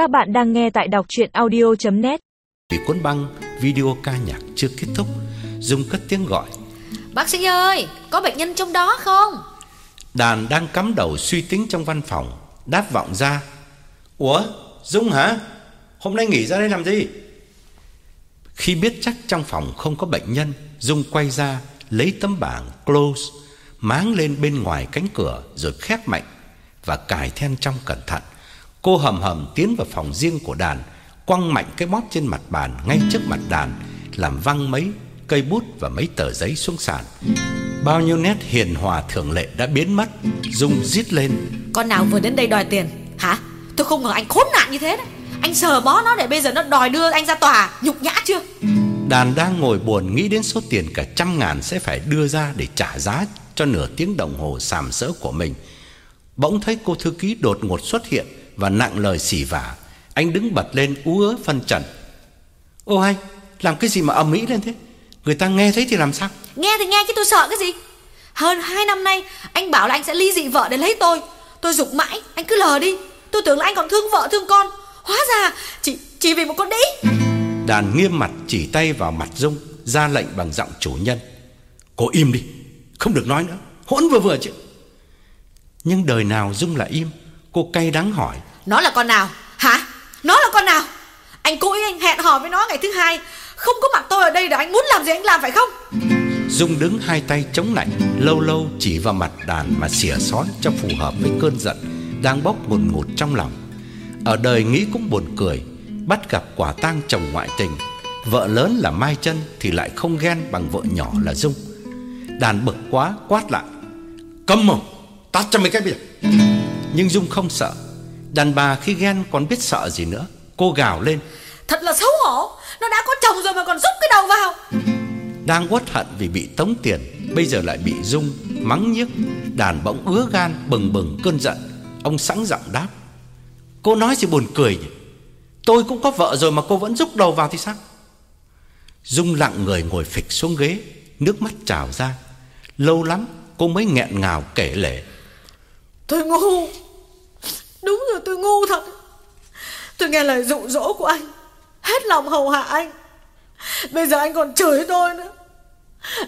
Các bạn đang nghe tại đọc chuyện audio.net Vì cuốn băng video ca nhạc chưa kết thúc Dung cất tiếng gọi. Bác sĩ ơi, có bệnh nhân trong đó không? Đàn đang cắm đầu suy tính trong văn phòng Đáp vọng ra. Ủa Dung hả? Hôm nay nghỉ ra đây làm gì? Khi biết chắc trong phòng không có bệnh nhân Dung quay ra lấy tấm bảng close Máng lên bên ngoài cánh cửa Rồi khép mạnh Và cài then trong cẩn thận Cô hầm hầm tiến vào phòng riêng của đàn Quăng mạnh cái bóp trên mặt bàn Ngay trước mặt đàn Làm văng mấy cây bút và mấy tờ giấy xuống sàn Bao nhiêu nét hiền hòa thường lệ đã biến mất Dung rít lên Con nào vừa đến đây đòi tiền Hả? Tôi không ngờ anh khốn nạn như thế đấy Anh sờ bó nó để bây giờ nó đòi đưa anh ra tòa Nhục nhã chưa? Đàn đang ngồi buồn nghĩ đến số tiền cả trăm ngàn sẽ phải đưa ra để trả giá cho nửa tiếng đồng hồ sàm sỡ của mình. Bỗng thấy cô thư ký đột ngột xuất hiện và nặng lời xỉ vả. Anh đứng bật lên ú ớ phân trần. Ô anh, làm cái gì mà ầm ĩ lên thế? Người ta nghe thấy thì làm sao? Nghe thì nghe chứ tôi sợ cái gì Hơn 2 năm nay Anh bảo là anh sẽ ly dị vợ để lấy tôi Tôi dục mãi Anh cứ lờ đi Tôi tưởng là anh còn thương vợ thương con Hóa ra Chỉ chỉ vì một con đĩ Đàn nghiêm mặt chỉ tay vào mặt Dung, ra lệnh bằng giọng chủ nhân. Cô im đi, không được nói nữa, hỗn vừa vừa chứ. Nhưng đời nào Dung là im, cô cay đắng hỏi. Nó là con nào Hả? Nó là con nào Anh cố ý anh hẹn hò với nó ngày thứ hai Không có mặt tôi ở đây để anh muốn làm gì anh làm phải không Dung đứng hai tay chống lạnh, lâu lâu chỉ vào mặt đàn mà xỉa xói cho phù hợp với cơn giận đang bốc ngùn ngụt trong lòng. Ở đời nghĩ cũng buồn cười, bắt gặp quả tang chồng ngoại tình, vợ lớn là Mai Chân thì lại không ghen bằng vợ nhỏ là Dung. Đàn bực quá quát lại: "Câm mồm, tát cho mày cái bây giờ." Nhưng Dung không sợ. Đàn bà khi ghen còn biết sợ gì nữa. Cô gào lên, Thật là xấu hổ Nó đã có chồng rồi mà còn rút cái đầu vào đang uất hận vì bị tống tiền, bây giờ lại bị Dung mắng nhiếc, đàn bỗng ứa gan bừng bừng cơn giận. Ông sẵn giọng đáp: "Cô nói gì buồn cười nhỉ? Tôi cũng có vợ rồi mà cô vẫn rúc đầu vào thì sao?" Dung lặng người ngồi phịch xuống ghế, nước mắt trào ra. Lâu lắm cô mới nghẹn ngào kể lể. Tôi ngu. Đúng rồi tôi ngu thật. Tôi nghe lời dụ dỗ của anh. Hết lòng hầu hạ anh. Bây giờ anh còn chửi tôi nữa.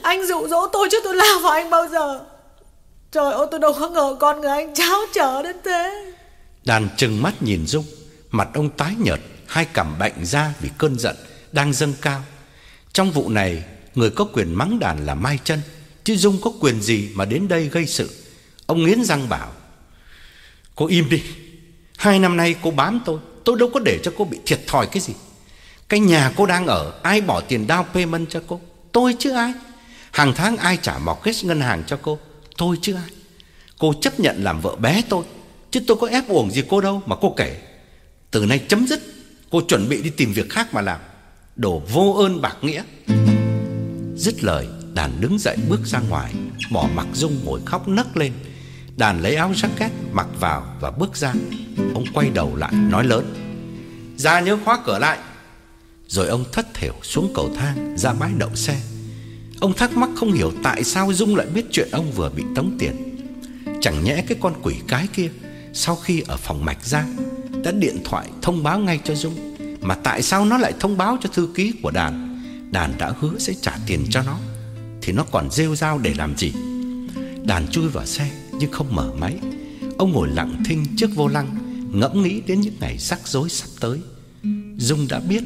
Anh dụ dỗ tôi chứ tôi lao vào anh bao giờ. Trời ơi tôi đâu có ngờ con người anh cháo trở đến thế. Đàn trừng mắt nhìn Dung, mặt ông tái nhợt, hai cằm bệnh ra vì cơn giận đang dâng cao. Trong vụ này, người có quyền mắng đàn là Mai Chân, chứ Dung có quyền gì mà đến đây gây sự. Ông nghiến răng bảo: "Cô im đi. Hai năm nay cô bám tôi, tôi đâu có để cho cô bị thiệt thòi cái gì. Cái nhà cô đang ở, ai bỏ tiền down payment cho cô? Tôi chứ ai. Hàng tháng ai trả mortgage ngân hàng cho cô? Tôi chứ ai. Cô chấp nhận làm vợ bé tôi Chứ tôi có ép uổng gì cô đâu mà cô kể Từ nay chấm dứt Cô chuẩn bị đi tìm việc khác mà làm Đồ vô ơn bạc nghĩa Dứt lời Đàn đứng dậy bước ra ngoài Bỏ mặc Dung ngồi khóc nấc lên Đàn lấy áo jacket mặc vào và bước ra. Ông quay đầu lại, nói lớn. Ra nhớ khóa cửa lại. Rồi ông thất thểu xuống cầu thang, Ra bãi đậu xe. Ông thắc mắc không hiểu tại sao Dung lại biết chuyện ông vừa bị tống tiền. Chẳng nhẽ cái con quỷ cái kia, Sau khi ở phòng mạch ra, Đã điện thoại thông báo ngay cho Dung. Mà tại sao nó lại thông báo cho thư ký của đàn? Đàn đã hứa sẽ trả tiền cho nó. Thì nó còn rêu rao để làm gì? Đàn chui vào xe nhưng không mở máy. Ông ngồi lặng thinh trước vô lăng, Ngẫm nghĩ đến những ngày rắc rối sắp tới. Dung đã biết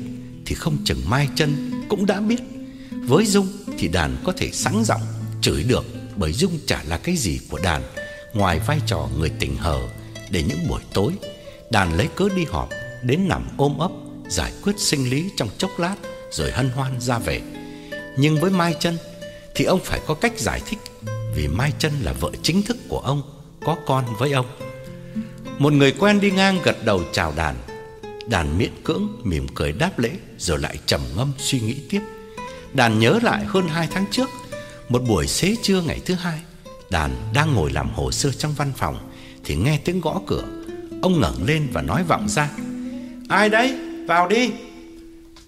Thì không chừng Mai chân cũng đã biết. Với Dung thì đàn có thể sáng giọng, Chửi được Bởi Dung chả là cái gì của đàn. Ngoài vai trò người tình hờ Để những buổi tối, Đàn lấy cớ đi họp, Đến nằm ôm ấp, Giải quyết sinh lý trong chốc lát, Rồi hân hoan ra về. Nhưng với Mai chân Thì ông phải có cách giải thích vì Mai chân là vợ chính thức của ông, Có con với ông. Một người quen đi ngang gật đầu chào đàn. Đàn miễn cưỡng, mỉm cười đáp lễ, Rồi lại trầm ngâm suy nghĩ tiếp. Đàn nhớ lại hơn hai tháng trước, Một buổi xế trưa ngày thứ hai, Đàn đang ngồi làm hồ sơ trong văn phòng, Thì nghe tiếng gõ cửa. Ông ngẩng lên và nói vọng ra, Ai đấy? Vào đi.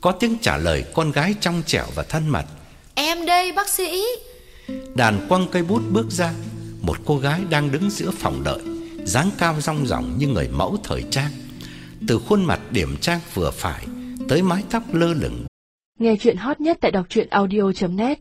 Có tiếng trả lời con gái trong trẻo và thân mật, Em đây, bác sĩ. Đàn quăng cây bút bước ra, Một cô gái đang đứng giữa phòng đợi, dáng cao rong ròng như người mẫu thời trang từ khuôn mặt điểm trang vừa phải tới mái tóc lơ lửng. Nghe chuyện hot nhất tại đọc audio net